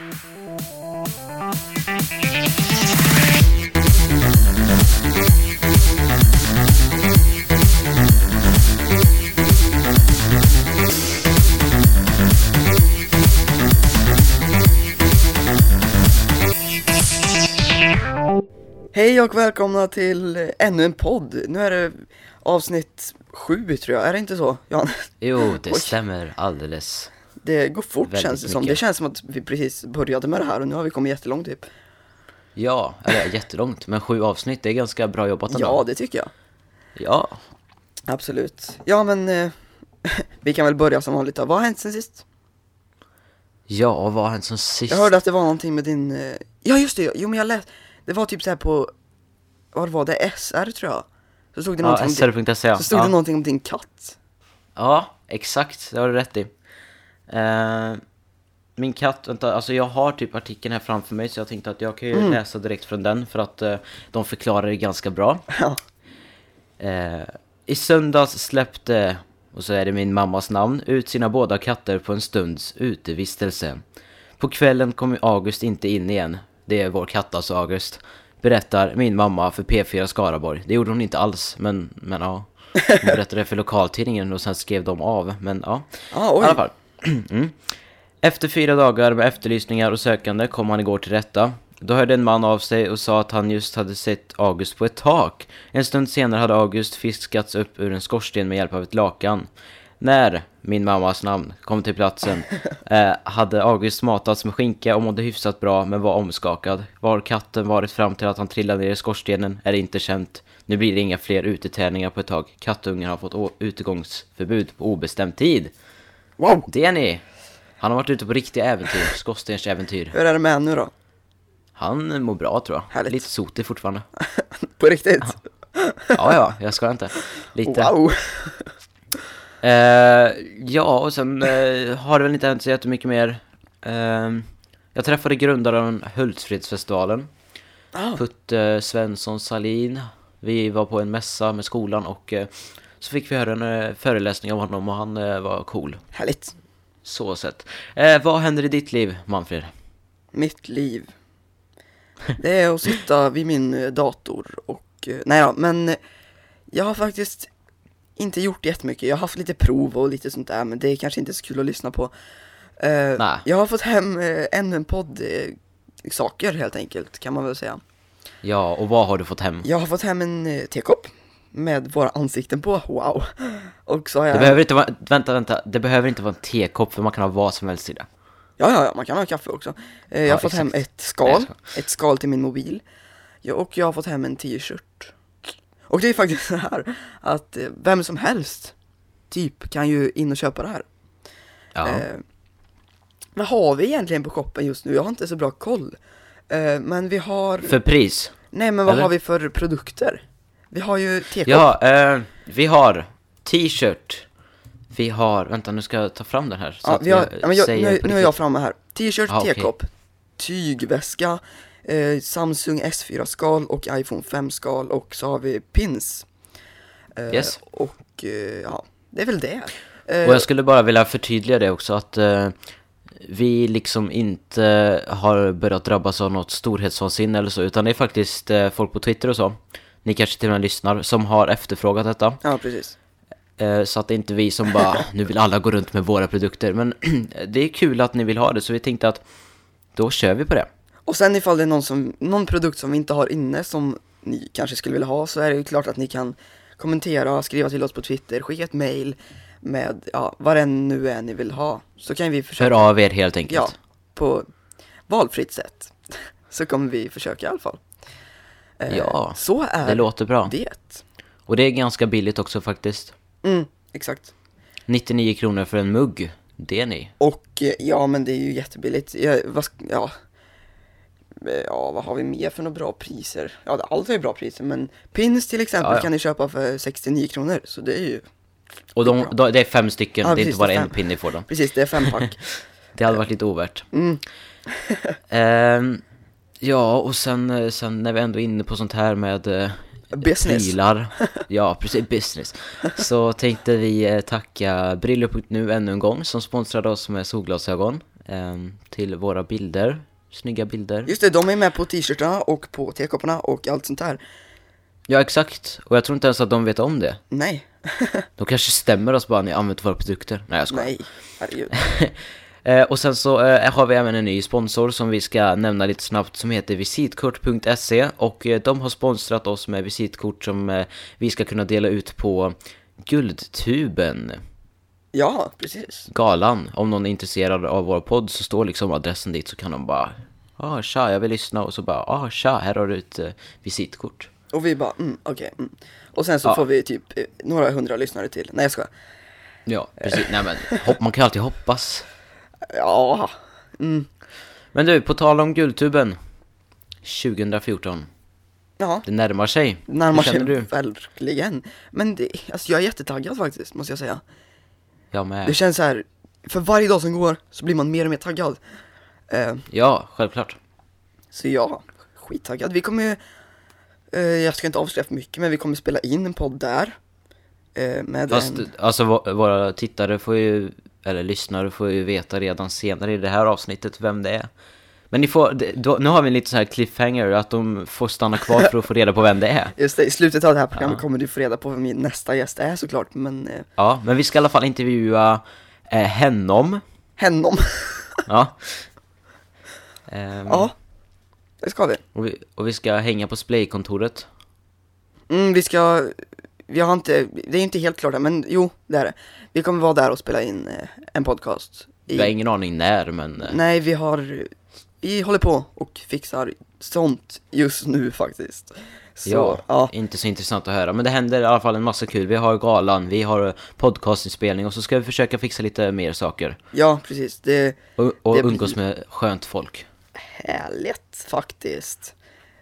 Hej och välkomna till ännu en podd. Nu är det avsnitt sju tror jag, är det inte så Jan? Jo, det Oj. stämmer alldeles. Det går fort Väldigt känns det som. mycket. Det känns som att vi precis började med det här och nu har vi kommit jättelångt typ. Ja, eller jättelångt, men sju avsnitt, det är ganska bra jobbat ändå. Ja, det tycker jag. Ja, Absolut. Ja, men eh, vi kan väl börja som vanligt då. Vad har hänt sen sist? ja, vad har hänt som sist? Jag hörde att det var någonting med din, eh, ja just det, jo men jag läste, det var typ så här på, vad var det, SR tror jag? Så stod det Ja, någonting, om, din- sr.se ja. så stod ja. det någonting om din katt. Ja, exakt, det har du rätt i. Eh, min katt, vänta, alltså jag har typ artikeln här framför mig så jag tänkte att jag kan ju Mm. läsa direkt från den för att eh, de förklarar det ganska bra. Eh, I söndags släppte, och så är det min mammas namn, ut sina båda katter på en stunds utevistelse. På kvällen kom August inte in igen. Det är vår katt alltså, August. Berättar min mamma för P4 Skaraborg. Det gjorde hon inte alls, men, men ja. Hon berättade det för lokaltidningen och sen skrev de av, men ja. ah, I alla fall. Mm. Efter fyra dagar med efterlysningar och sökande kom han igår till rätta. Då hörde en man av sig och sa att han just hade sett August på ett tak. En stund senare hade August fiskats upp ur en skorsten med hjälp av ett lakan. När min mammas namn kom till platsen eh, hade August matats med skinka och mådde hyfsat bra men var omskakad. Var katten varit fram till att han trillade ner i skorstenen är inte känt. Nu blir det inga fler uteträningar på ett tag. Kattungen har fått utegångsförbud på obestämd tid. Wow! Det är ni! Han har varit ute på riktiga äventyr, skorstensäventyr. Hur är det med henne nu då? Han mår bra tror jag. Härligt. Lite sotig fortfarande. På riktigt? Ja, ja, jag ska inte. Lite. Wow! Eh, ja, och sen eh, har det väl inte hänt så jättemycket mer. Eh, jag träffade grundaren Hultsfredsfestivalen. Ah, Putte Svensson Salin. Vi var på en mässa med skolan och eh, så fick vi höra en eh, föreläsning av honom och han eh, var cool. härligt. Så sett. Eh, vad händer i ditt liv, Manfred? Mitt liv. Det är att sitta vid min eh, dator och, nej då, men jag har faktiskt inte gjort jättemycket. Jag har haft lite prov och lite sånt där, men det är kanske inte så kul att lyssna på. Eh, Nej. Jag har fått hem ännu en podd, saker helt enkelt, kan man väl säga. Ja, och vad har du fått hem? Jag har fått hem en tekopp med våra ansikten på, wow. Och så har jag, Det behöver inte vara, vänta, vänta, det behöver inte vara en tekopp för man kan ha vad som helst i det. ja, ja, ja, man kan ha kaffe också. Eh, jag Ja, har fått hem exakt. ett skal, ett skal till min mobil. Ja, och jag har fått hem en t-shirt. Och det är faktiskt så här att eh, vem som helst typ kan ju in och köpa det här. Ja. Eh, vad har vi egentligen på shoppen just nu? Jag har inte så bra koll. Eh, men vi har, För pris? nej men vad eller? har vi för produkter? Vi har ju tekopp. Ja, eh, vi har t-shirt. Vi har, vänta nu ska jag ta fram den här. Så Ja, vi har, jag jag, nu, nu är jag framme här. T-shirt, Ah, tekopp, tygväska, eh, Samsung S4-skal och iPhone 5-skal och så har vi pins. Eh, Yes. Och eh, ja, det är väl det. Eh, Och jag skulle bara vilja förtydliga det också att eh, vi liksom inte har börjat drabbas av något storhetsvansinne eller så, utan det är faktiskt folk på Twitter och så, ni kanske till och med lyssnar, som har efterfrågat detta. Ja, precis. Eh, Så att det är inte vi som bara, nu vill alla gå runt med våra produkter. Men det är kul att ni vill ha det, så vi tänkte att då kör vi på det. Och sen ifall det är någon, som, någon produkt som vi inte har inne som ni kanske skulle vilja ha så är det ju klart att ni kan kommentera, skriva till oss på Twitter, skicka ett mail med ja, vad det nu är ni vill ha. Så kan vi försöka. Hör av er helt enkelt. Ja, på valfritt sätt. Så kommer vi försöka i alla fall. Eh, Ja, så är det låter bra. det. Och det är ganska billigt också faktiskt. Mm, exakt. 99 kronor för en mugg, det är ni. Och eh, ja, men det är ju jättebilligt. Ja, vad, ja. Ja, vad har vi mer för några bra priser? Ja, allt är ju bra priser, men pins till exempel Ja, ja. kan ni köpa för 69 kronor, så det är ju, Och de, de, det är fem stycken, det är precis, inte bara är en pinne ni får dem. precis, det är fem pack. Det hade varit lite ovärt. Mm. Ehm, ja, och sen, eh, sen när vi ändå är inne på sånt här med eh, Business. prylar, ja precis, business, så tänkte vi eh, tacka Brillo.nu ännu en gång som sponsrade oss med solglasögon. ehm, till våra bilder. Snygga bilder. Just det, de är med på t-shirtarna och på tekopparna och allt sånt där. Ja, exakt. Och jag tror inte ens att de vet om det. Nej, De kanske stämmer oss bara när ni använt våra produkter. Nej, jag skojar. nej, herregud. Eh, och sen så eh, har vi även en ny sponsor som vi ska nämna lite snabbt som heter visitkort.se och eh, de har sponsrat oss med visitkort som eh, vi ska kunna dela ut på Guldtuben Ja, precis. galan. Om någon är intresserad av vår podd så står liksom adressen dit så kan de bara ah tja, jag vill lyssna och så bara ah tja, här har du ett eh, visitkort. Och vi bara, mm, okej. mm. Och sen så Ja. får vi typ eh, några hundra lyssnare till. Nej jag ska. Ja, precis. Nej men hopp, man kan alltid hoppas. Ja, mm. Men du, på tal om Guldtuben 2014. Ja, Det närmar sig. närmar Hur sig du? verkligen. Men det, alltså jag är jättetaggad faktiskt, måste jag säga. Jag med. Det känns så här, för varje dag som går så blir man mer och mer taggad. Eh, Ja, självklart. så ja, skittaggad. Vi kommer ju, eh, jag ska inte avslöja för mycket, men vi kommer spela in en podd där. Eh, med Fast en, alltså vå- våra tittare får ju, eller lyssnare får ju veta redan senare i det här avsnittet vem det är. Men ni får, då, nu har vi en lite så här cliffhanger att de får stanna kvar för att få reda på vem det är. just det, i slutet av det här programmet Ja. kommer du få reda på vem min nästa gäst är såklart, men eh, Ja, men vi ska i alla fall intervjua eh, hennom. Hennom. Ja. Ehm, ja, det ska vi. och, vi och vi ska hänga på Splay-kontoret. Mm, vi ska, vi har inte, det är inte helt klart än, men jo, det är det. Vi kommer vara där och spela in eh, en podcast. I, Vi har ingen aning när, men... eh, Nej, vi har, vi håller på och fixar sånt just nu faktiskt. Så, ja, ja. inte så intressant att höra. Men det händer i alla fall en massa kul. Vi har galan, vi har podcastinspelning och så ska vi försöka fixa lite mer saker. Ja, precis. Det Och, och Det umgås blir- med skönt folk. härligt faktiskt.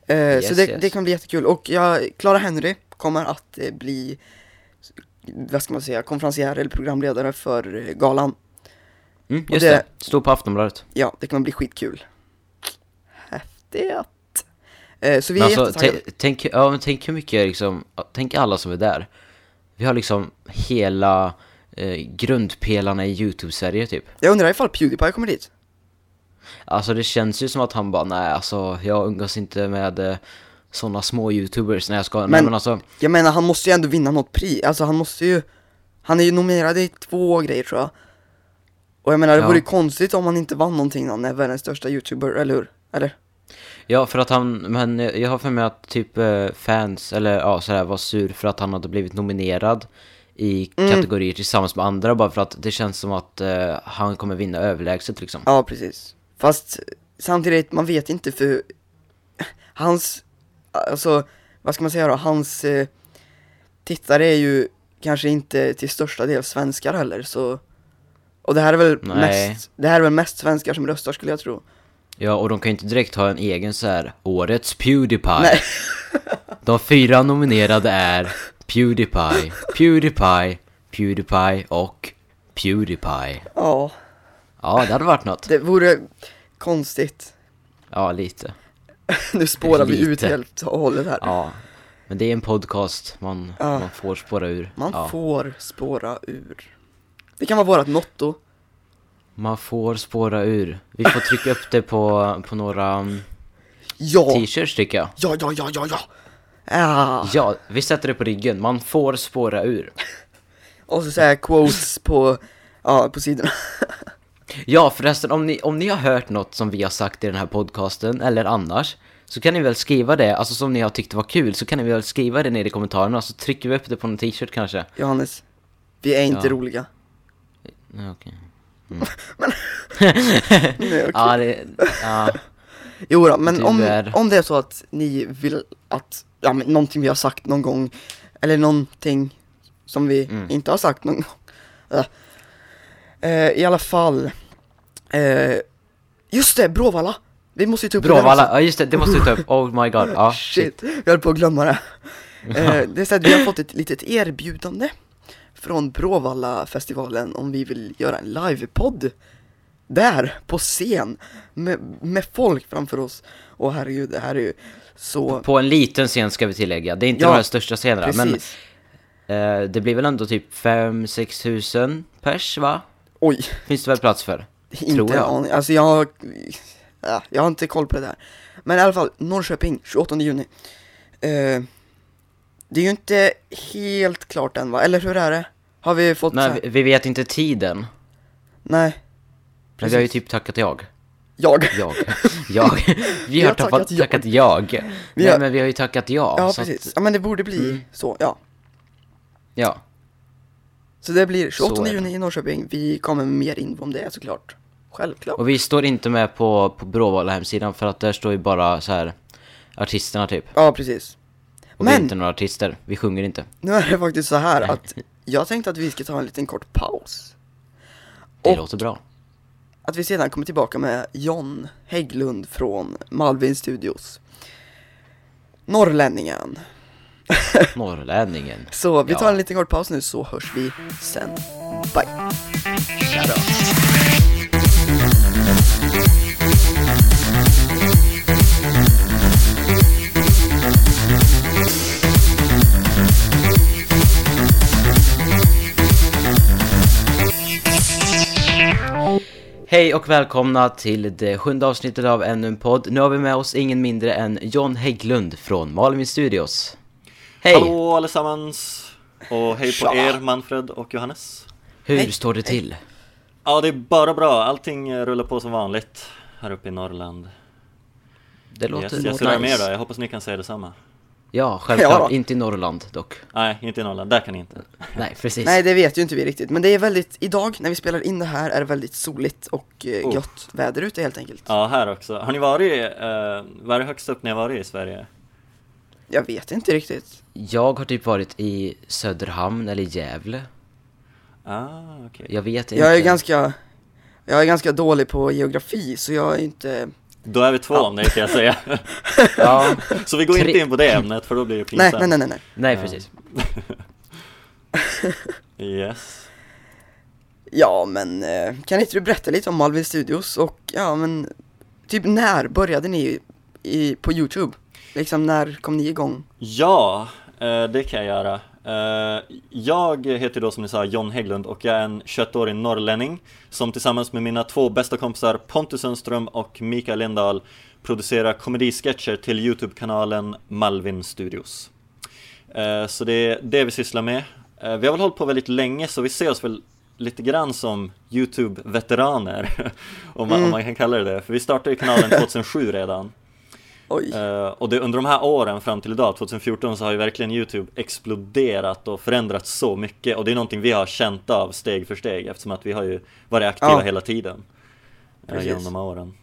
Eh, så Yes, det, yes. det kan bli jättekul. Och jag, Clara Henry kommer att eh, bli, vad ska man säga, konferencier eller programledare för eh, galan. Mm, just det- det, stod på Aftonbladet. Ja, det kommer bli skitkul. Häftigt. Eh, så vi Men är alltså, tänk, ja, tänk hur mycket liksom, tänk alla som är där. Vi har liksom hela eh, grundpelarna i YouTube-Sverige typ. Jag undrar ifall Pewdiepie kommer dit? Alltså det känns ju som att han bara, nej alltså jag umgås inte med eh, sådana små YouTubers. Nej jag ska, men, Men- men alltså, Jag menar, han måste ju ändå vinna något pris. Alltså han måste ju, han är ju nominerad i två grejer tror jag. Och jag menar, det Ja. vore ju konstigt om han inte vann någonting när han är världens största YouTuber, eller hur? Eller? ja för att han, men jag jag har för mig att typ eh, fans, eller ja sådär var sur för att han hade blivit nominerad i Mm. kategorier tillsammans med andra bara för att det känns som att eh, han kommer vinna överlägset liksom. Ja, precis. Fast samtidigt, man vet inte för hans, alltså, vad ska man säga då, hans eh, tittare är ju kanske inte till största del svenskar heller, så och det här är väl Nej. mest, det här är väl mest svenskar som röstar skulle jag tro. Ja, och de kan ju inte direkt ha en egen så här årets Pewdiepie. Nej. De fyra nominerade är Pewdiepie, Pewdiepie, Pewdiepie och Pewdiepie. Ja, Ja, det hade varit något. det vore konstigt. Ja, lite. nu spårar vi ut Lite. helt och hållet här. Ja. Men det är en podcast, man, Ja. man får spåra ur. Man ja. får spåra ur. Det kan vara vårat motto. Man får spåra ur. Vi får trycka upp det på, på några um, Ja, t-shirts tycker jag. ja, ja, ja, ja, ja. Ah. Ja, vi sätter det på ryggen. Man får spåra ur. Och så säger quotes på, ja, på sidorna. Ja, förresten, om ni, om ni har hört något som vi har sagt i den här podcasten, eller annars, så kan ni väl skriva det, alltså som ni har tyckt var kul, så kan ni väl skriva det nere i kommentarerna, så trycker vi upp det på en t-shirt kanske. Johannes, vi är inte Ja. roliga. Ja, okej. Nej, okej. Ja, det, ja, Jo då, men om, om det är så att ni vill att, ja men någonting vi har sagt någon gång, eller någonting som vi Mm. inte har sagt någon gång. Äh. Eh, I alla fall, eh, just det, Bråvalla! Vi måste ju ta upp Bråvalla, ja just det, det måste vi ta upp, oh my god, ja, shit. Shit, jag höll på att glömma det. Eh, det är så att vi har fått ett litet erbjudande från Bråvalla-festivalen om vi vill göra en livepodd där, på scen, med, med folk framför oss. Och herregud, det här är ju så... På en liten scen ska vi tillägga, det är inte Ja, de största scenerna, men eh, det blir väl ändå typ 5-6 tusen pers va? Oj, Finns det väl plats för? Inte Tror jag. aning. Alltså jag har, ja, jag har inte koll på det där. Men i alla fall, Norrköping, 28 juni. Eh, det är ju inte helt klart än va? Eller hur är det? Har vi fått Nej, vi, vi vet inte tiden. Nej. Men vi har ju typ tackat jag. Jag. Jag. jag. Vi har, har tackat, tackat tackat, jag. jag. Vi Nej har- men vi har ju tackat ja. Ja, precis. Att, Ja, men det borde bli Mm. så, ja. ja. Så det blir Så 28 är det. juni i Norrköping. Vi kommer med mer info om det såklart. Självklart. Och vi står inte med på, på Bråvalla hemsidan för att där står ju bara så här artisterna typ. Ja, precis. Och vi är Men- inte några artister, vi sjunger inte. Nu är det faktiskt så här att jag tänkte att vi ska ta en liten kort paus. Det Och- låter bra. Att vi sedan kommer tillbaka med John Hägglund från Malvin Studios. Norrlänningen. Norrlänningen. Så vi Ja. tar en liten kort paus nu så hörs vi sen. Bye! Hej och välkomna till det sjunde avsnittet av ännu en podd. Nu har vi med oss ingen mindre än John Hägglund från Malmin Studios. Hej! Hallå allesammans! Och hej på er Manfred och Johannes Hur Hej. står det till? Ja det är bara bra, allting rullar på som vanligt här uppe i Norrland Det låter yes, Jag nice. surrar med då, jag hoppas ni kan säga detsamma Ja, självklart. Ja. Inte i Norrland dock. Nej, inte i Norrland, där kan ni inte Nej, precis. Nej det vet ju inte vi riktigt, men det är väldigt, idag när vi spelar in det här är det väldigt soligt och eh, Oh. gött väder ute helt enkelt. Ja, här också. Har ni varit, eh, vad är det högst upp ni har varit i Sverige? Jag vet inte riktigt. Jag har typ varit i Söderhamn eller Gävle. Ah, okej Jag vet inte. Jag är ganska, jag är ganska dålig på geografi så jag är inte, Då är vi två om det kan jag säga Ja, Så vi går Tre- inte in på det ämnet för då blir det pinsamt nej nej nej. nej. nej Ja. precis. Yes Ja men, eh, kan inte du berätta lite om Malvin Studios och ja men, typ när började ni i, på Youtube? Liksom när kom ni igång? Ja, det kan jag göra. Eh, Jag heter då som ni sa John Hägglund och jag är en 21-årig norrlänning som tillsammans med mina två bästa kompisar Pontus Sundström och Mikael Lindahl producerar komedisketcher till Youtube-kanalen Malvin Studios. Eh, Så det är det vi sysslar med. Eh, Vi har väl hållit på väldigt länge så vi ser oss väl lite grann som Youtube-veteraner om, man, om man kan kalla det det. För vi startade ju kanalen 2007 redan. Oj. Eh, och det, under de här åren fram till idag, 2014, så har ju verkligen Youtube exploderat och förändrats så mycket och det är någonting vi har känt av steg för steg eftersom att vi har ju varit aktiva Ja. hela tiden Precis. genom de här åren.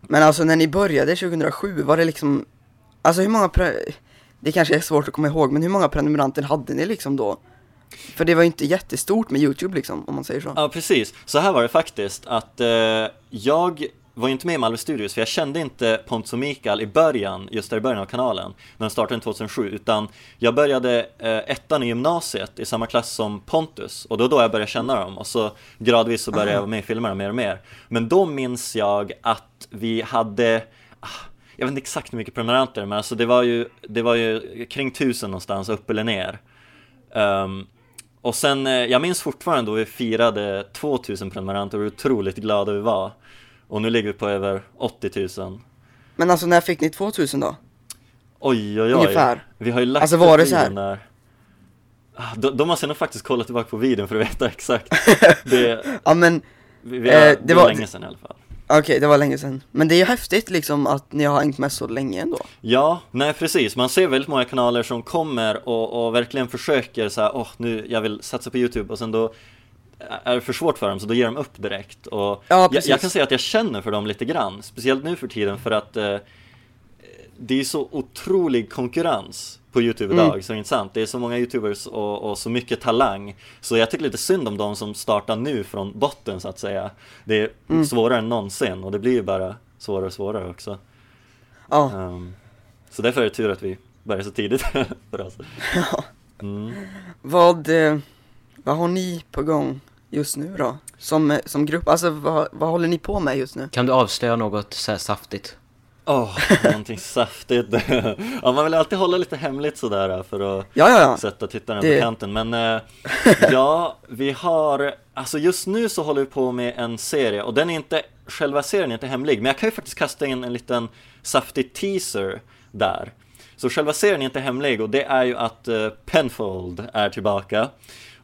Men alltså när ni började 2007, var det liksom, alltså hur många, pre- det kanske är svårt att komma ihåg, men hur många prenumeranter hade ni liksom då? För det var ju inte jättestort med Youtube liksom, om man säger så. Ja precis, så här var det faktiskt att eh, jag var ju inte med i Malmö Studios för jag kände inte Pontus och Mikael i början, just där i början av kanalen, när den startade 2007, utan jag började eh, ettan i gymnasiet i samma klass som Pontus och då då jag började känna dem och så gradvis så började jag vara med i filmerna mer och mer. Men då minns jag att vi hade ah, jag vet inte exakt hur mycket prenumeranter, men alltså det var ju, det var ju kring tusen någonstans, upp eller ner. Um, och sen, eh, jag minns fortfarande då vi firade 2000 prenumeranter och hur otroligt glada vi var. Och nu ligger vi på över 80 000. Men alltså när fick ni 2000 då? Oj, oj, oj. Ungefär. Vi har ju lagt Alltså, var det så här? Ah, Då, då måste nog faktiskt kolla tillbaka på videon för att veta exakt. Det, Ja men, vi, vi har, Eh, det, det var länge sedan i alla fall. okej det var länge sedan. Men det är ju häftigt liksom att ni har hängt med så länge ändå. Ja, nej precis. Man ser väldigt många kanaler som kommer och, och verkligen försöker så här, åh nu, jag vill satsa på YouTube och sen då är det för svårt för dem så då ger de upp direkt. Och Ja, jag, jag kan säga att jag känner för dem lite grann, speciellt nu för tiden för att eh, det är så otrolig konkurrens på YouTube Mm. idag, så intressant. Det är så många YouTubers och, och så mycket talang. Så jag tycker lite synd om de som startar nu från botten så att säga. Det är Mm. svårare än någonsin och det blir ju bara svårare och svårare också. Ja, Ehm, så därför är det tur att vi börjar så tidigt för oss. Mm. vad, eh, vad har ni på gång just nu då? Som, eh, som grupp, alltså vad, vad håller ni på med just nu? Kan du avslöja något så här saftigt? Åh, någonting saftigt. ja, man vill alltid hålla lite hemligt sådär för att Ja, ja, ja. sätta tittaren Det- på kanten. Men eh, ja, vi har, alltså just nu så håller vi på med en serie och den är inte, själva serien är inte hemlig, men jag kan ju faktiskt kasta in en liten saftig teaser där. Så själva serien är inte hemlig och det är ju att eh, Penfold är tillbaka.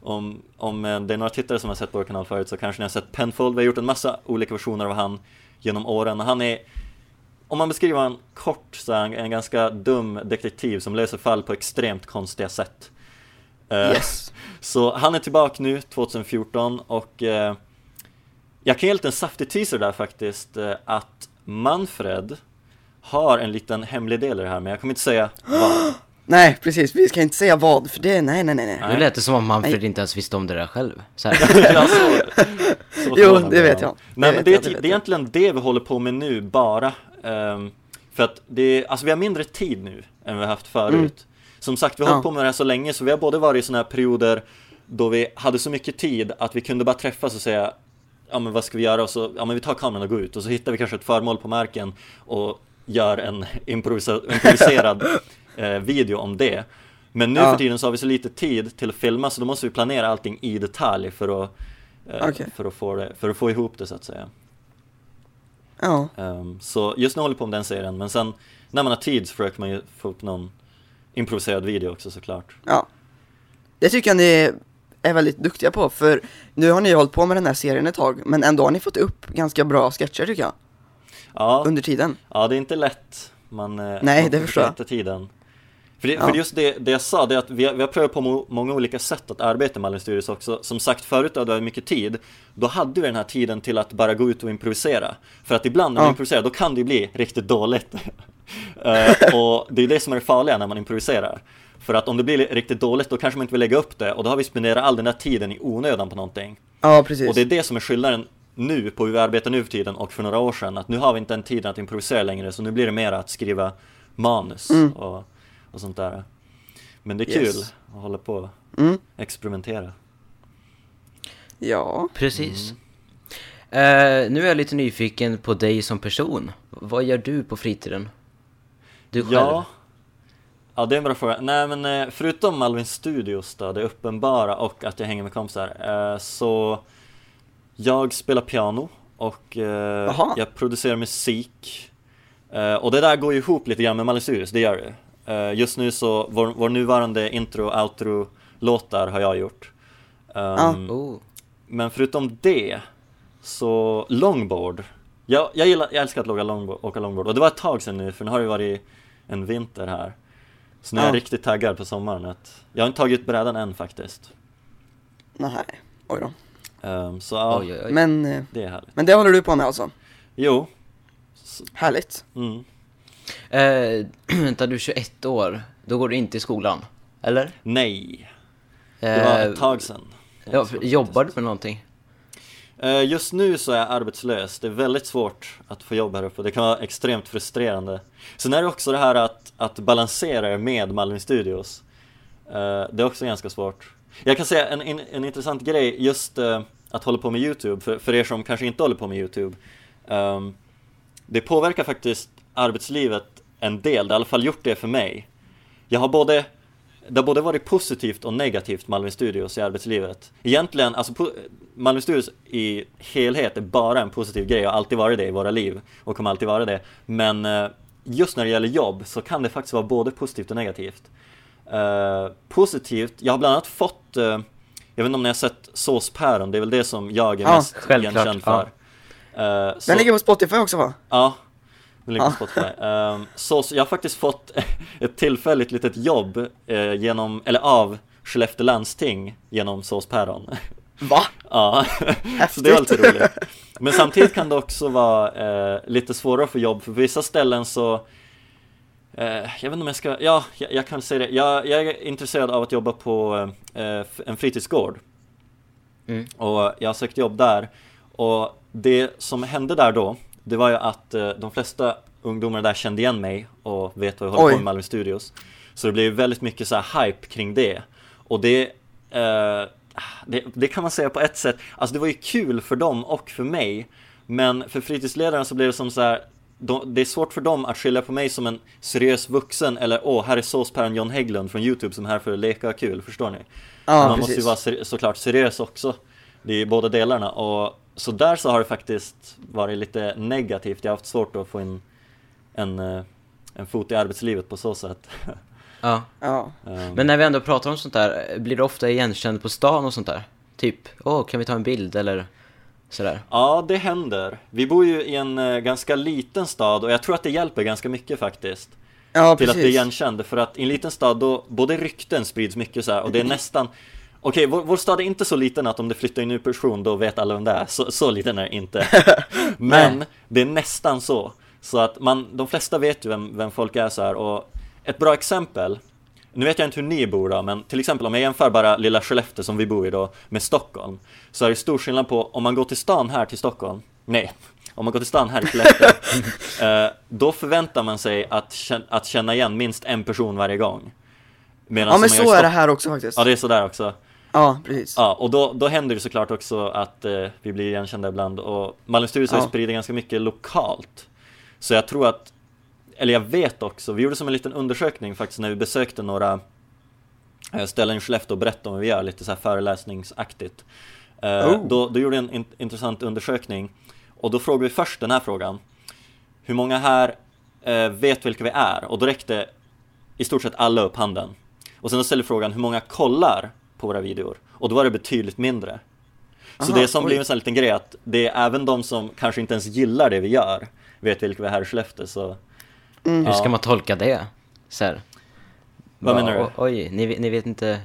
Om, om eh, det är några tittare som har sett vår kanal förut så kanske ni har sett Penfold. Vi har gjort en massa olika versioner av han genom åren han är om man beskriver honom kort så är han en ganska dum detektiv som löser fall på extremt konstiga sätt. Eh, Yes. Så han är tillbaka nu 2014 och eh, jag kan ge en liten saftig teaser där faktiskt att Manfred har en liten hemlig del i det här men jag kommer inte säga vad. Nej, precis. Vi ska inte säga vad, för det, nej, nej, nej, nej. Nu lät det som om Manfred inte ens visste om det där själv. Så här. Ja, så- så Jo, det vet ja. jag. Det Nej men det är, jag, det det är jag. egentligen det vi håller på med nu bara. ehm, för att det alltså vi har mindre tid nu än vi har haft förut. Mm. Som sagt, vi har Ja. hållit på med det här så länge så vi har både varit i sådana här perioder då vi hade så mycket tid att vi kunde bara träffas och säga Ja men vad ska vi göra? Och så, ja men vi tar kameran och går ut och så hittar vi kanske ett föremål på marken och gör en improvisa- improviserad eh, video om det. Men nu Ja. för tiden så har vi så lite tid till att filma så då måste vi planera allting i detalj för att, eh, Okej. för att, få, det, för att få ihop det så att säga. Ja, Ehm, så just nu håller jag på med den serien men sen när man har tid så försöker man ju få upp någon improviserad video också såklart. ja. Det tycker jag ni är väldigt duktiga på, för nu har ni hållit på med den här serien ett tag, men ändå har ni fått upp ganska bra sketcher tycker jag, Ja, under tiden. ja det är inte lätt. Man, eh, Nej, man det förstår jag. tiden. För, det, Ja. för just det, det jag sa, det är att vi har, vi har prövat på många olika sätt att arbeta med Allen Studios också. Som sagt, förut hade vi mycket tid. Då hade vi den här tiden till att bara gå ut och improvisera. För att ibland när man Ja. improviserar, då kan det ju bli riktigt dåligt. Eh, och det är det som är det farliga när man improviserar. För att om det blir riktigt dåligt, då kanske man inte vill lägga upp det. Och då har vi spenderat all den här tiden i onödan på någonting. Ja, precis. Och det är det som är skillnaden nu på hur vi arbetar nu för tiden och för några år sedan. Att nu har vi inte den tiden att improvisera längre, så nu blir det mer att skriva manus Mm. och, och sånt där. Men det är kul Yes. att hålla på och Mm. experimentera. Ja, Precis. Eh, nu är jag lite nyfiken på dig som person. Vad gör du på fritiden? Du själv? Ja, ja, det är en bra fråga. Nej men eh, förutom Malvin Studios då, det uppenbara och att jag hänger med kompisar, eh, så jag spelar piano och Jaha. jag producerar musik. Och det där går ju ihop lite grann med Malvin Studios, det gör det. Eh, just nu så, vår, vår nuvarande intro och outro låtar har jag gjort. Um, Oh. men förutom det, så longboard. Jag, jag, gillar, jag älskar att åka longboard, åka longboard och det var ett tag sedan nu för nu har det varit en vinter här. Så nu är jag Ja. riktigt taggad på sommaren. Att, jag har inte tagit brädan än faktiskt. nej, oj då. Ehm, så ja, Oj, oj, oj. Men, eh, det är härligt. men det håller du på med alltså? Jo, Härligt. mm. Eh, vänta, du är 21 år. Då går du inte i skolan? Eller? nej. Det var Eh, ett tag sedan. Ja, jobbar du med någonting? Eh, Just nu så är jag arbetslös, det är väldigt svårt att få jobb här uppe, det kan vara extremt frustrerande Sen är det också det här att, att balansera det med Malmö Studios Eh, Det är också ganska svårt Jag kan säga en, en, en intressant grej, just att hålla på med YouTube, för, för er som kanske inte håller på med YouTube ehm, Det påverkar faktiskt arbetslivet en del, det har i alla fall gjort det för mig. Jag har både det har både varit positivt och negativt Malmö Studios i arbetslivet. Egentligen, alltså Malmö Studios i helhet är bara en positiv grej och har alltid varit det i våra liv och kommer alltid vara det. Men eh, just när det gäller jobb så kan det faktiskt vara både positivt och negativt. Eh, Positivt, jag har bland annat fått eh, Jag vet inte om ni har sett Såspäron, det är väl det som jag är Ja, mest igenkänd ja. för Eh, så- Den ligger på Spotify också va? Ja, den ligger på. Spotify. Ehm, så, så jag har faktiskt fått ett tillfälligt litet jobb eh, genom, eller av Skellefteå landsting genom Såspäron. Va? ja, så det var lite roligt. Men samtidigt kan det också vara eh, lite svårare att få jobb, för på vissa ställen så eh, jag vet inte om jag ska, ja, jag, jag kan säga det. Jag, jag är intresserad av att jobba på eh, en fritidsgård. Mm. Och jag har sökt jobb där. Och det som hände där då, det var ju att eh, de flesta ungdomar där kände igen mig och vet vad jag håller på med Malmö Studios. Så det blev väldigt mycket så här hype kring det. Och det, eh, det, det kan man säga på ett sätt, alltså det var ju kul för dem och för mig. Men för fritidsledaren så blev det som så här, de, det är svårt för dem att skilja på mig som en seriös vuxen eller åh, här är såspären John Hägglund från YouTube som är här för att leka kul, förstår ni? Ja, Man precis. måste ju vara seri- såklart seriös också. Det är båda delarna och så där så har det faktiskt varit lite negativt. Jag har haft svårt att få in en, eh, en fot i arbetslivet på så sätt. Ja. Ja. Ehm, Men när vi ändå pratar om sånt där, blir du ofta igenkänd på stan och sånt där? Typ, åh, kan vi ta en bild eller sådär? Ja, det händer. Vi bor ju i en eh, ganska liten stad och jag tror att det hjälper ganska mycket faktiskt. Ja, till att bli precis. igenkänd. För att i en liten stad då, både rykten sprids mycket så här och det är nästan Okej, vår, vår stad är inte så liten att om det flyttar in en ny person då vet alla vem det är. Så, så liten är det inte. Men det är nästan så. Så att man, de flesta vet ju vem, vem folk är så här och ett bra exempel nu vet jag inte hur ni bor då, men till exempel om jag jämför bara lilla Skellefteå som vi bor i då med Stockholm Så är det stor skillnad på om man går till stan här till Stockholm Nej, om man går till stan här i Skellefteå eh, Då förväntar man sig att, att känna igen minst en person varje gång Medan Ja men så är det här också faktiskt. Ja det är sådär också Ja, precis. Ja, och då, då händer det såklart också att eh, vi blir igenkända ibland och Malmö Studios har ju Ja. spridit ganska mycket lokalt Så jag tror att, eller jag vet också, vi gjorde som en liten undersökning faktiskt när vi besökte några eh, ställen i Skellefteå och berättade om vad vi gör, lite så här föreläsningsaktigt Eh, Oh. då, då gjorde jag en in, intressant undersökning och då frågade vi först den här frågan Hur många här eh, vet vilka vi är? Och då räckte i stort sett alla upp handen och sen då ställde vi frågan hur många kollar på våra videor? Och då var det betydligt mindre Så Aha, det som oj. blir en sån liten grej att det är även de som kanske inte ens gillar det vi gör vet vilka vi är här i Skellefteå så Mm. Hur ska Ja. man tolka det? Så här. Vad Bara, menar du? Oj, ni, ni vet inte,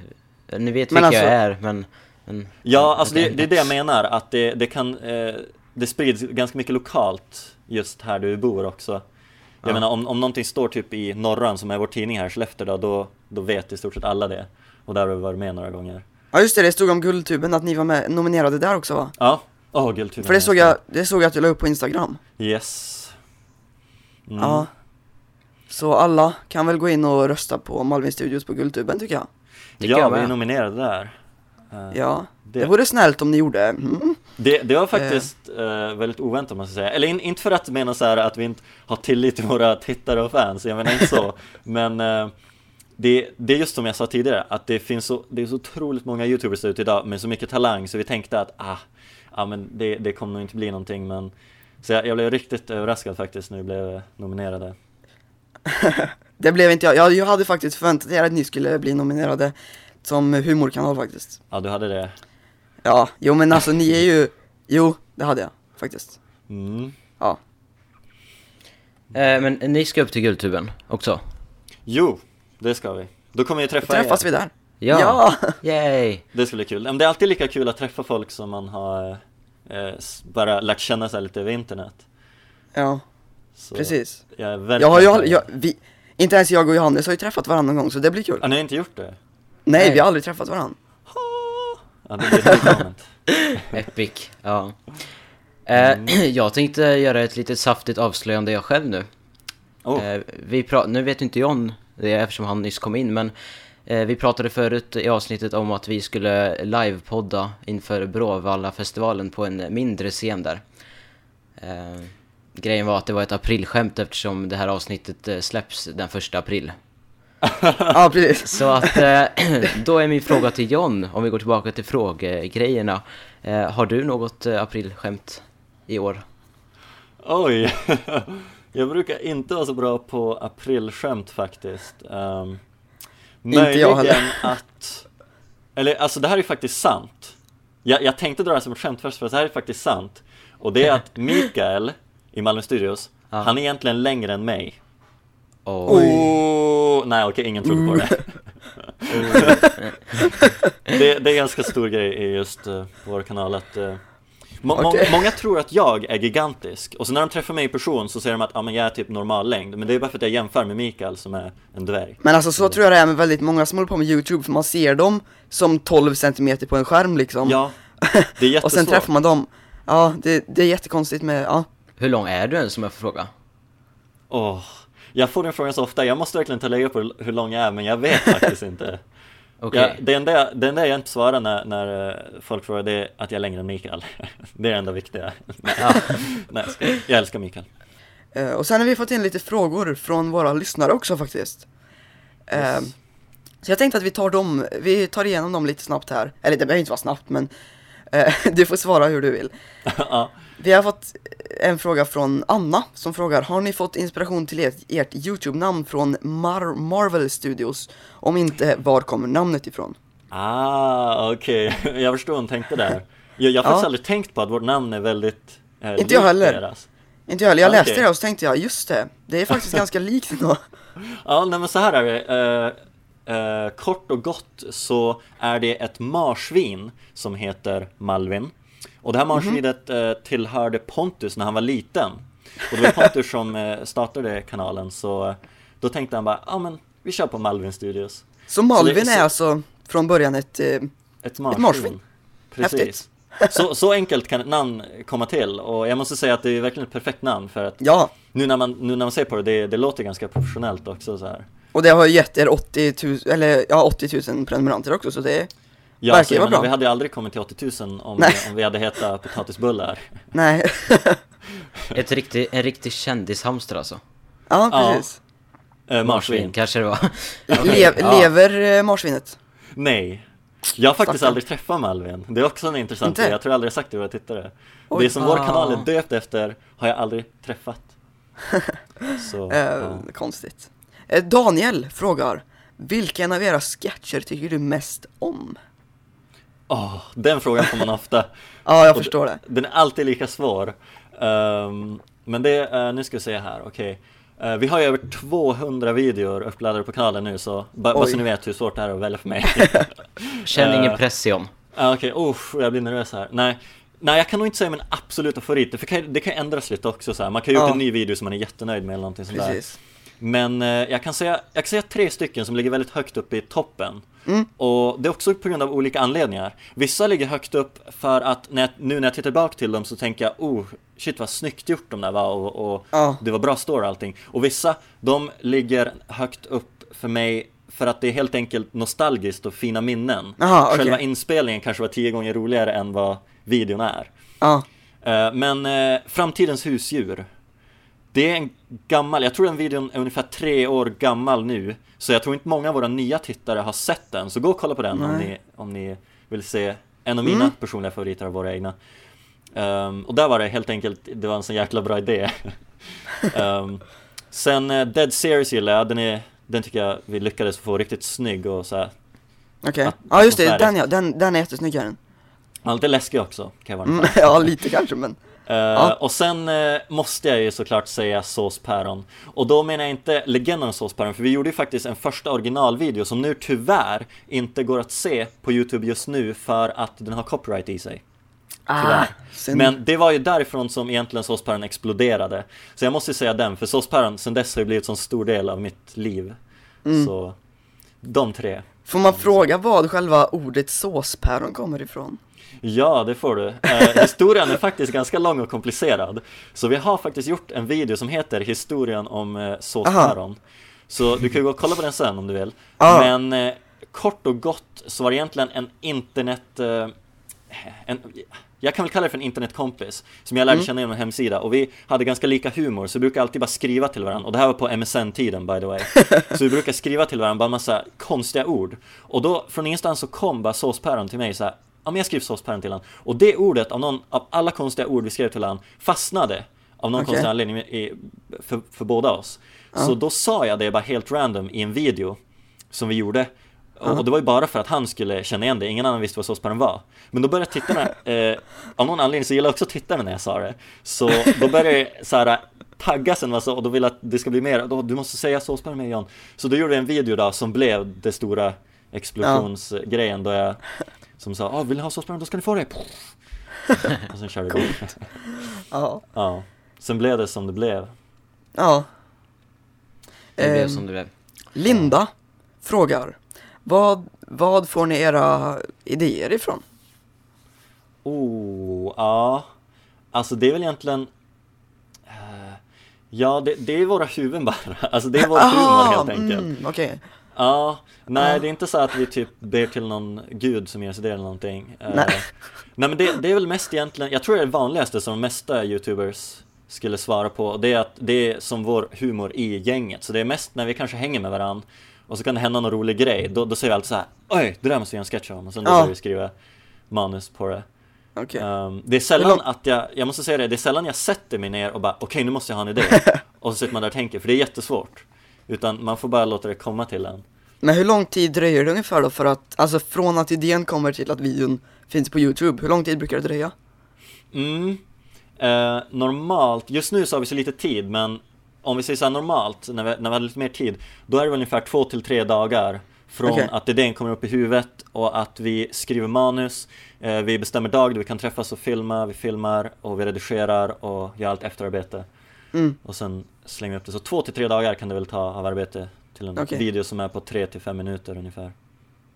ni vet Men vilka jag alltså- är, men... men Ja, alltså det, det är det jag menar, att det, det kan eh, Det sprids ganska mycket lokalt just här vi bor också Jag Ja. menar om, om någonting står typ i Norran som är vår tidning här i Skellefteå då, då, då vet i stort sett alla det Och där har vi varit med några gånger Ja just det, det stod om Guldtuben att ni var med, nominerade där också va? Ja, åh oh, guldtuben För det såg jag, det såg jag att du la upp på Instagram. Yes mm. Ja. Så alla kan väl gå in och rösta på Malvin Studios på Guldtuben tycker jag. Tycker Ja, jag vi är nominerade där Eh, Ja, det, det, vore snällt om ni gjorde. Mm. det, det var faktiskt eh, väldigt oväntat måste jag säga Eller in, inte för att mena så här att vi inte har tillit till våra tittare och fans, jag menar inte så Men eh, det, det är just som jag sa tidigare, att det finns så, det är så otroligt många youtubers ute idag med så mycket talang så vi tänkte att ah, ja men det, det kommer nog inte bli någonting men Så jag, jag blev riktigt överraskad faktiskt när vi blev nominerade Det blev inte jag. jag. Jag hade faktiskt förväntat er att ni skulle bli nominerade som humorkanal faktiskt. Ja du hade det Ja, jo men alltså ni är ju, jo det hade jag faktiskt. mm. Ja. Eh, men ni ska upp till Guldtuben också? Jo, det ska vi Då kommer vi Då träffa träffas er vi där. Ja! Ja. Yay! Det skulle bli kul. Men det är alltid lika kul att träffa folk som man har eh, bara lärt känna sig lite över internet. Ja, Så precis. Jag är väldigt Jag har ju aldrig, jag, vi, inte ens jag och Johannes har ju träffat varandra någon gång så det blir kul. Ah, ni har inte gjort det? Nej, Nej. vi har aldrig träffat varandra. Ja, det blir big moment. Epic, ja. Eh, jag tänkte göra ett litet saftigt avslöjande jag själv nu. Oh, Eh, vi pra- nu vet inte John det eftersom han nyss kom in, men eh, vi pratade förut i avsnittet om att vi skulle livepodda inför Bråvalla-festivalen på en mindre scen där. Eh, grejen var att det var ett aprilskämt eftersom det här avsnittet eh, släpps den första april. Ja, precis. Så att eh, då är min fråga till John, om vi går tillbaka till frågegrejerna. Eh, har du något eh, aprilskämt i år? Oj! jag brukar inte vara så bra på aprilskämt faktiskt. Um, Inte jag heller. att... Eller alltså det här är faktiskt sant. Jag, jag tänkte dra det som ett skämt först för det här är faktiskt sant. Och det är att Mikael i Malmö Studios, Ja. han är egentligen längre än mig. Oj. Oh, nej okej, ingen trodde på det. det. Det är en ganska stor grej i just uh, vår kanal att uh, må. Många tror att jag är gigantisk och så när de träffar mig i person så säger de att ah, men jag är typ normal längd Men det är bara för att jag jämför med Mikael som är en dvärg Men alltså så tror jag det är med väldigt många som håller på med YouTube för man ser dem som 12 cm på en skärm liksom. Ja, det är och sen jättesvårt träffar man dem. Ja, det, det är jättekonstigt med, ja. Hur lång är du ens om jag får fråga? Åh, Jag får den frågan så ofta, jag måste verkligen ta lägga på hur lång jag är men jag vet faktiskt inte Okej. Ja, det, enda jag, det enda jag inte svarar när, när eh, folk frågar det är att jag är längre än Mikael Det är det enda viktiga Nej, Ja. Nej jag älskar Mikael Eh, och sen har vi fått in lite frågor från våra lyssnare också faktiskt. Eh, Yes. Så jag tänkte att vi tar dem, vi tar igenom dem lite snabbt här. Eller det behöver inte vara snabbt men du får svara hur du vill. ja. Vi har fått en fråga från Anna som frågar Har ni fått inspiration till ert, ert YouTube-namn från Mar- Marvel Studios? Om inte, var kommer namnet ifrån? Ah, okej. Jag förstår hon tänkte där. Jag, jag har faktiskt Ja. aldrig tänkt på att vårt namn är väldigt eh, Inte jag likt heller. deras. Inte jag heller, jag Okej. läste det och så tänkte jag just det, det är faktiskt ganska likt ändå. Ja, nej men så här är det. Eh, eh, kort och gott så är det ett marsvin som heter Malvin. Och det här marsvinet eh, tillhörde Pontus när han var liten. Och det var Pontus som eh, startade kanalen så eh, då tänkte han bara, ja ah, men vi kör på Malvin Studios. Så Malvin Så det- är så- alltså från början ett, eh, Ett marsvin. marsvin. Precis. Så, så enkelt kan ett namn komma till och jag måste säga att det är verkligen ett perfekt namn för att ja, nu när man, nu när man ser på det, det, det låter ganska professionellt också så här. och det har ju gett er 80 000, eller ja 80 000 prenumeranter också så det är, Ja, Verkar så jag vara menar, bra. vi hade aldrig kommit till 80 000 om, Nej. om vi hade hetat potatisbullar. nej, Ett riktig, en riktig kändishamster alltså. ja Ja. precis. Eh, marsvin. kanske det var. Lev, Ja. Lever eh, marsvinet? Nej. Jag har faktiskt Stackarn. aldrig träffat Malvin. Det är också en intressant Inte? grej. Jag tror aldrig jag sagt det till våra tittare. Oj. Det som vår Ah. kanal är döpt efter har jag aldrig träffat. Så, Eh, ja. Konstigt. Eh, Daniel frågar, vilken av era sketcher tycker du mest om? Åh, den frågan får man ofta. Ja, jag Och förstår det. Den är alltid lika svår. Ehm, men det, uh, nu ska vi se här, okej. Eh, vi har ju över 200 videor uppladdade på kanalen nu så ba- bara så ni vet hur svårt det är att välja för mig. Känn Eh, ingen press John. Ah, Okej, okay. jag blir nervös här. Nej. Nej, jag kan nog inte säga min absoluta favorit, det, för kan, det kan ändras lite också så här. Man kan ju ha gjort Ja. en ny video som man är jättenöjd med eller någonting sånt där. Men eh, jag, kan säga, jag kan säga tre stycken som ligger väldigt högt upp i toppen. Mm. Och det är också på grund av olika anledningar. Vissa ligger högt upp för att när jag, nu när jag tittar tillbaka till dem så tänker jag oh, shit vad snyggt gjort de där var och, och Ja. det var bra story och allting. Och vissa, de ligger högt upp för mig för att det är helt enkelt nostalgiskt och fina minnen. Aha, okej. Själva inspelningen kanske var tio gånger roligare än vad videon är. Eh, Men eh, Framtidens husdjur Det är en gammal, jag tror den videon är ungefär tre år gammal nu Så jag tror inte många av våra nya tittare har sett den Så gå och kolla på den om ni, om ni vill se en av mina Mm. personliga favoriter av våra egna Ehm, Och där var det helt enkelt, det var en sån jäkla bra idé Ehm, Sen eh, Dead Series gillar jag, den, är, den tycker jag vi lyckades få riktigt snygg och så här, okej. Att- Ja just det, den ja, den, den är jättesnygg är den. ja, lite läskig också kan jag varna Mm, ja, lite kanske men. Ja. Och sen eh, måste jag ju såklart säga såspäron Och då menar jag inte legenden om såspäron För vi gjorde ju faktiskt en första originalvideo som nu tyvärr inte går att se på Youtube just nu För att den har copyright i sig. Ah, sen, Men det var ju därifrån som egentligen såspäron exploderade Så jag måste säga den, för såspäron sen dess har ju blivit en stor del av mitt liv Mm. Så de tre Får man fråga vad själva ordet såspäron kommer ifrån? Ja, det får du. Eh, historien är faktiskt ganska lång och komplicerad. Så vi har faktiskt gjort en video som heter Historien om eh, såspäron. Så du kan ju gå och kolla på den sen om du vill. Ja. Men eh, kort och gott så var det egentligen en internet... Eh, en, jag kan väl kalla det för en internetkompis som jag lärde Mm. känna genom en hemsida och vi hade ganska lika humor så vi brukar alltid bara skriva till varandra och det här var på MSN-tiden by the way Så vi brukar skriva till varandra bara massa konstiga ord och då från ingenstans så kom bara såspäron till mig så här, ja men jag skrev såspäron till honom. Och det ordet av någon av alla konstiga ord vi skrev till honom fastnade av någon Okej. konstig anledning i, för, för båda oss. Så då sa jag det bara helt random i en video som vi gjorde. Och, och det var ju bara för att han skulle känna igen det, ingen annan visste vad såspäron var. Men då började tittarna, eh, av någon anledning så gillade också tittarna när jag sa det. Så då började så här taggas en massa och då vill jag att det ska bli mer, då, du måste säga såspäron med John Så då gjorde vi en video då som blev det stora explosionsgrejen då jag Som sa, ah, vill ni ha såspäron då ska ni få det Och sen körde vi Ja, Ja, sen blev det som det blev ja. Det blev Ehm, som det blev. Linda frågar, vad, vad får ni era idéer ifrån? Oh, ja. Alltså det är väl egentligen eh, Ja, det, det är våra huvuden bara. Alltså det är vår humor helt enkelt. mm, okej. Ja, nej det är inte så att vi typ ber till någon gud som ger oss det eller någonting. Eh, Nej. nej men det, det är väl mest egentligen, jag tror det är det vanligaste som de mesta youtubers skulle svara på. Det är att det är som vår humor i gänget. Så det är mest när vi kanske hänger med varandra och så kan det hända någon rolig grej, då, då säger vi alltid så här Oj, det där måste vi göra en sketch om. Och sen börjar vi skriva manus på det. Okej. Ehm, Det är sällan lång- att jag, jag måste säga det, det är sällan jag sätter mig ner och bara okej nu måste jag ha en idé. Och så sitter man där och tänker, för det är jättesvårt Utan man får bara låta det komma till en Men hur lång tid dröjer det ungefär då för att, alltså från att idén kommer till att videon finns på Youtube, hur lång tid brukar det dröja? Mm. Eh, normalt, just nu så har vi så lite tid men om vi säger så här normalt, när vi, när vi hade lite mer tid Då är det väl ungefär två till tre dagar Från Okej. att idén kommer upp i huvudet och att vi skriver manus eh, Vi bestämmer dag då vi kan träffas och filma, vi filmar och vi redigerar och gör allt efterarbete Mm. Och sen slänger vi upp det, så två till tre dagar kan det väl ta av arbete Till en Okej. video som är på tre till fem minuter ungefär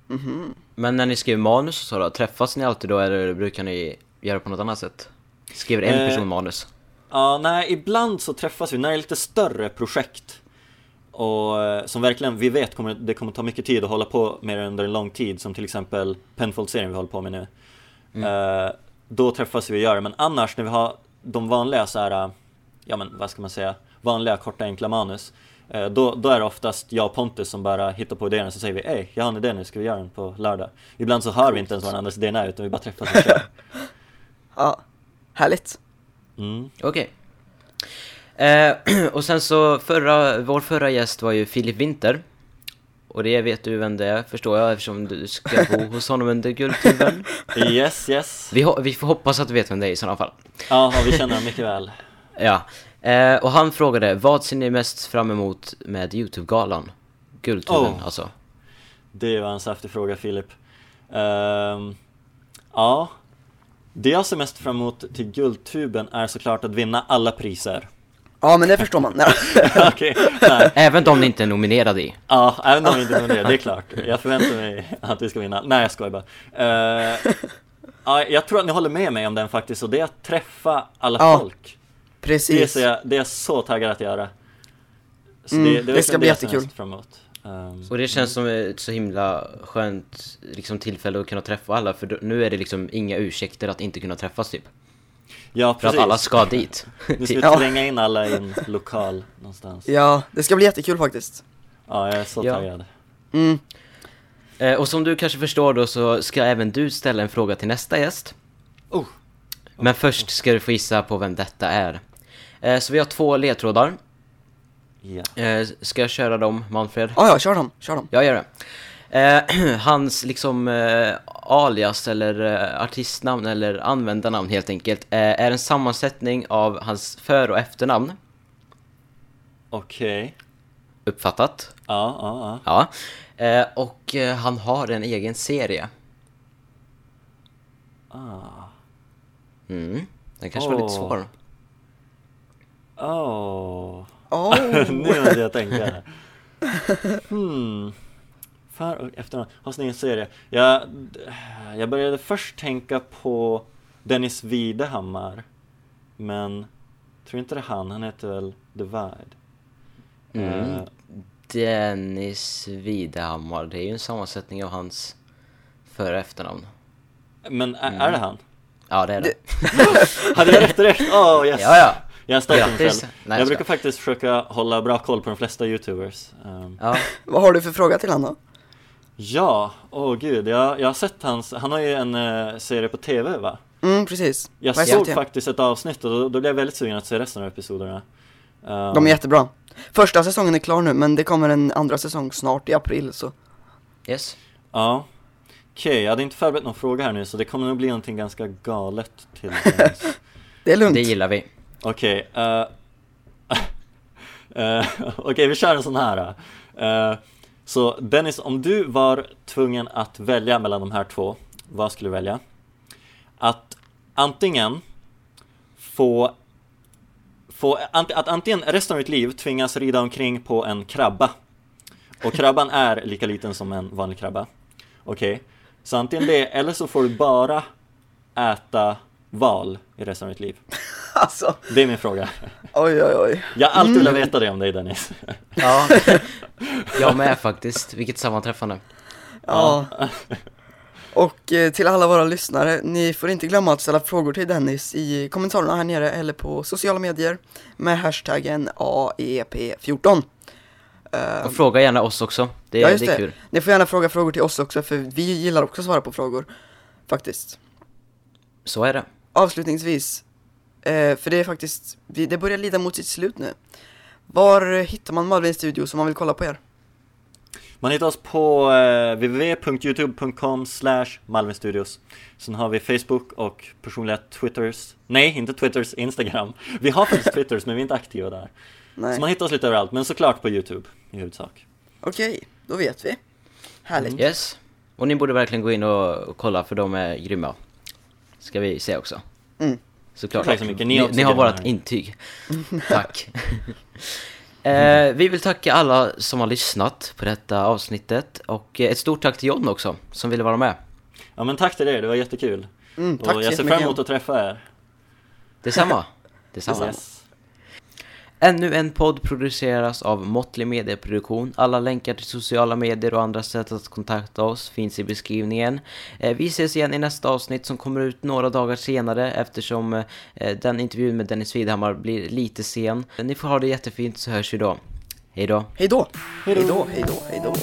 Mhm. Men när ni skriver manus och så då, träffas ni alltid då eller brukar ni göra på något annat sätt? Skriver en Eh, person manus? Ja, nej, ibland så träffas vi när det är lite större projekt och eh, som verkligen vi vet kommer, det kommer ta mycket tid att hålla på med det under en lång tid som till exempel Penfold-serien vi håller på med nu eh, Då träffas vi och gör det, men annars när vi har de vanliga så här, eh, ja men vad ska man säga, vanliga korta enkla manus eh, då, då är det oftast jag och Pontus som bara hittar på idéerna så säger vi Ey, jag har en idé nu, ska vi göra den på lördag? Ibland så hör vi inte ens vad den andras idén är utan vi bara träffas och kör Ja, härligt. mm. Okej. Eh, och sen så, förra, vår förra gäst var ju Filip Winter. Och det vet du vem det är, förstår jag, eftersom du ska bo hos honom under Guldtuben. Yes, yes Vi, vi får hoppas att du vet vem det är i sådana fall. Ja, vi känner honom mycket väl Ja. Eh, och han frågade, vad ser ni mest fram emot med Youtube-galan? Guldtuben, Oh. alltså. Det var en saftig fråga Filip Ehm, Ja Det jag ser mest fram emot till Guldtuben är såklart att vinna alla priser Ja men det förstår man. Nej Även de ni inte är nominerade i. Ja, även vi inte vinner det, det är klart Jag förväntar mig att vi ska vinna, nej jag skojar bara Ehm, Ja, jag tror att ni håller med mig om den faktiskt, och det är att träffa alla Ja, folk Det Precis. är, jag, det är jag så taggad att göra så Mm, det, det är ska bli jättekul. Ehm, Och det känns som ett så himla skönt liksom, tillfälle att kunna träffa alla, för då- nu är det liksom inga ursäkter att inte kunna träffas typ. Ja, För precis att alla ska dit. Nu ska vi tränga in alla i en lokal någonstans Ja, det ska bli jättekul faktiskt. Ja, jag är så Ja. taggad Mm. Eh, och som du kanske förstår då så ska även du ställa en fråga till nästa gäst. Oh. Men först ska du få gissa på vem detta är. Eh, så vi har två ledtrådar. Ja. Eh, ska jag köra dem, Manfred? Ja, ja, kör dem, kör dem. Jag gör det. Eh, hans liksom eh, alias eller eh, artistnamn eller användarnamn helt enkelt eh, är en sammansättning av hans för och efternamn. Okej. Uppfattat? Ja, ja, ja. Ja. Eh, och eh, han har en egen serie. Ah. Mm. Den kanske var lite svår. Oh. Oh. nu måste jag tänka. Hmm. För och efternamn. Sin egen serie. Jag, jag började först tänka på Dennis Videhammar. Men tror inte det är han. Han heter väl Divide. Mm. Eh, Dennis Videhammar, det är ju en sammansättning av hans för och efternamn. men är, är det han? Ja, det är det. Hade jag rätt direkt? Åh yes! Ja, ja. Jag är stolt över mig själv. Nej, jag brukar skojar. faktiskt försöka hålla bra koll på de flesta youtubers. Ehm, ja. Vad har du för fråga till han då? Ja, åh gud, jag, jag har sett hans, han har ju en eh, serie på TV va? Mm, precis. Jag Vad såg faktiskt ett avsnitt och då, då blev jag väldigt sugen att se resten av episoderna Ehm, De är jättebra. Första säsongen är klar nu, men det kommer en andra säsong snart i april så. Yes. Ja Okej, jag hade inte förberett någon fråga här nu så det kommer nog bli någonting ganska galet till. Det är lugnt. Det gillar vi. Okej, okay, uh, uh, okay, vi kör en sån här Uh, Så Dennis, om du var tvungen att välja mellan de här två, vad skulle du välja? Att antingen få, få ant, att antingen resten av ditt liv tvingas rida omkring på en krabba och krabban är lika liten som en vanlig krabba. Okej, så antingen det eller så får du bara äta val i resten av ditt liv. Alltså, Det är min fråga oj oj oj. Jag har alltid velat veta det om dig Dennis Ja. jag med faktiskt. Vilket sammanträffande. Ja. Och eh, till alla våra lyssnare, ni får inte glömma att ställa frågor till Dennis i kommentarerna här nere eller på sociala medier med hashtaggen AEP14. Eh, Och fråga gärna oss också. Det, Ja, just det är kul. ni får gärna fråga frågor till oss också för vi gillar också att svara på frågor. Faktiskt. Så är det. Avslutningsvis, eh, för det är faktiskt, vi- det börjar lida mot sitt slut nu. Var hittar man Malvin Studio om man vill kolla på er? Man hittar oss på eh, www.youtube.com slash malvinstudios Sen har vi Facebook och personliga Twitters Nej, inte Twitters, Instagram Vi har faktiskt Twitters men vi är inte aktiva där Nej. Så man hittar oss lite överallt, men såklart på Youtube i huvudsak Okej, då vet vi. Härligt. Yes. Och ni borde verkligen gå in och, och kolla för de är grymma. Ska vi säga också. Mm. Såklart. Tack så mycket. Ni Ni, ni har vårt intyg. Tack. eh, vi vill tacka alla som har lyssnat på detta avsnittet och ett stort tack till John också som ville vara med. Ja men tack till er, det var jättekul Mm, tack Och så jag ser fram emot att träffa er Detsamma. Detsamma. Yes. Ännu en podd produceras av Måttlig Medieproduktion. Alla länkar till sociala medier och andra sätt att kontakta oss finns i beskrivningen. Eh, Vi ses igen i nästa avsnitt som kommer ut några dagar senare eftersom eh, den intervjun med Dennis Widhammar blir lite sen. Ni får ha det jättefint så hörs vi då. Hej då! Hej då! Hej då, hej då, hej då.